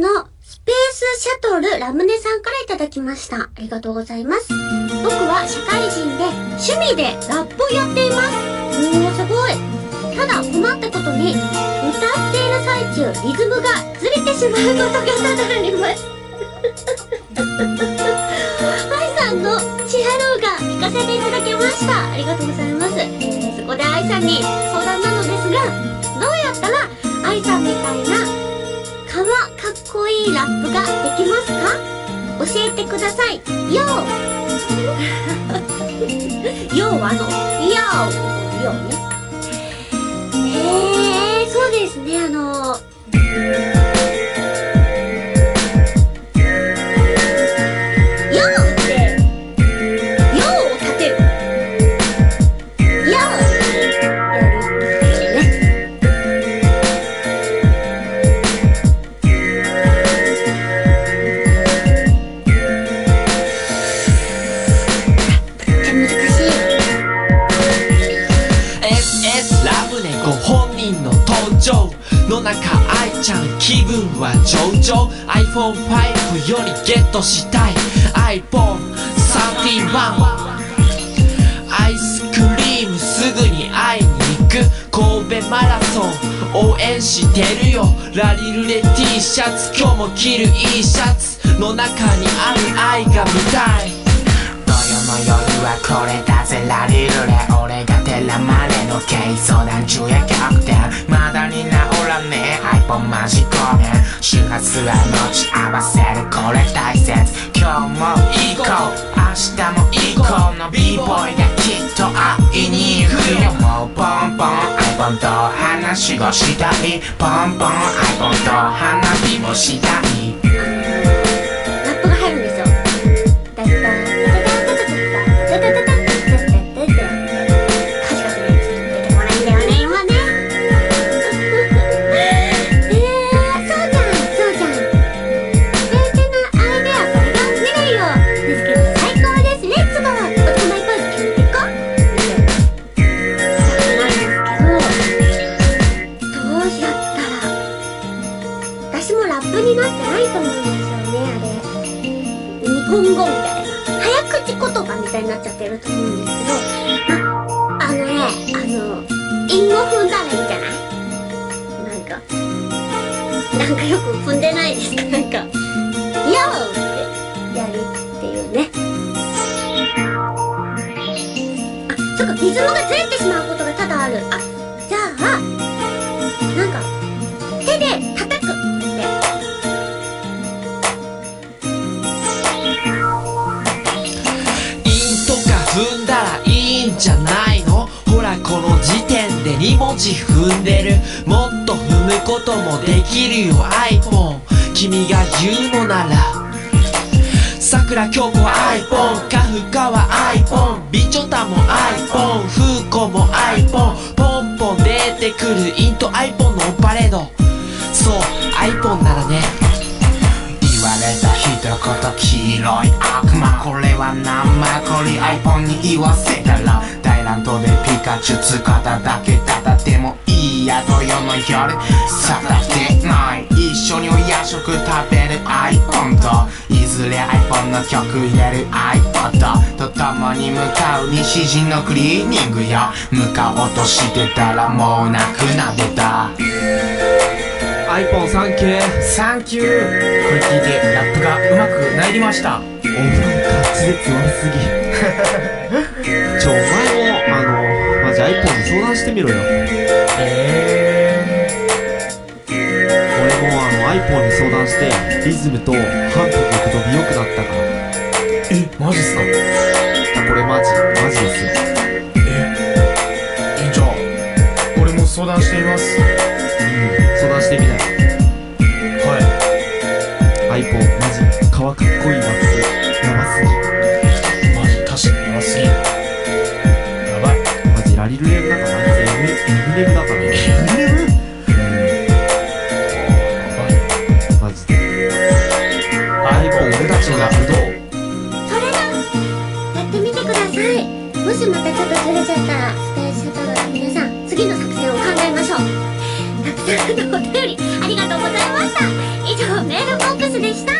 のスペースシャトルラムネさんからいただきました。ありがとうございます。僕は社会人で趣味でラップをやっています。おー、すごい。ただ困ったことに、歌っている最中、リズムがずれてしまうことが多々あります。愛さんのチハローが聞かせていただきました。ありがとうございます。そこで愛さんに相談なのですが、どうやったら愛さんみたいな、いラップができますか？教えてください。よー よーはあの、よーよーね。えー、の登場の中愛ちゃん気分は上々。iPhone5 よりゲットしたい iPhone31 アイスクリームすぐに会いに行く。神戸マラソン応援してるよ。ラリルレ T シャツ今日も着るいいシャツの中にある愛が見たい。土曜の夜はこれだぜラリルレ俺がテラマレの軽相談中や逆転まだに治らね閉じ込めん周波数は持ち合わせるこれ大切。今日も行こう。明日も行こうの b ボーイがきっと会いに行くよ。もうポンポン iPhone と話をしたい。ポンポン iPhone と花火もしたい。ラップになってないと思うんですよね、あれ。日本語みたいな。早口言葉みたいになっちゃってると思うんですけど、ま、あのね、あの、韻を踏んだらいいんじゃないなんか、なんかよく踏んでないですなんか、よーってやるっていうね。あ、そっか、リズムがずれて2文字踏んでる。もっと踏むこともできるよ iPhone 君が言うのなら。桜京子 iPhone カフカは iPhone ビチョタも iPhone フーコも iPhone ポンポン出てくるインと iPhone のオンパレード。そう iPhone ならね。言われた一言黄色い悪魔。これは何枚こり iPhone に言わせたら。大乱闘でピカチュ使っただけ。でや土曜の夜さだってない。一緒にお夜食食べる iPhone といずれ iPhone の曲入れる iPod と共に向かう西陣のクリーニングよ。向かおうとしてたらもうなくなってた。iPhone サンキューサンキュー。これ聞いてラップがうまくなりました。おなんか滑舌悪すぎ。ちょお前もあのマジ iPhone に相談してみろよえ俺もあの iPhone に相談してリズムと反復行くと美良くなったから。えマジっすか？これマジマジですよ。えじゃあ俺も相談してみます。うん相談してみなよはい。iPhone マジ顔かっこいいラップやばすぎマジ確かにやばすぎるやばい。マジラリルレンだからマジエミエミネムだからねマジで。iPhone 俺たちのラップどう？それだやってみてください。もしまたちょっとずれちゃったらスペースシャトルの皆さん次の作戦を考えましょう。たくさんのお便りありがとうございました。以上メールでした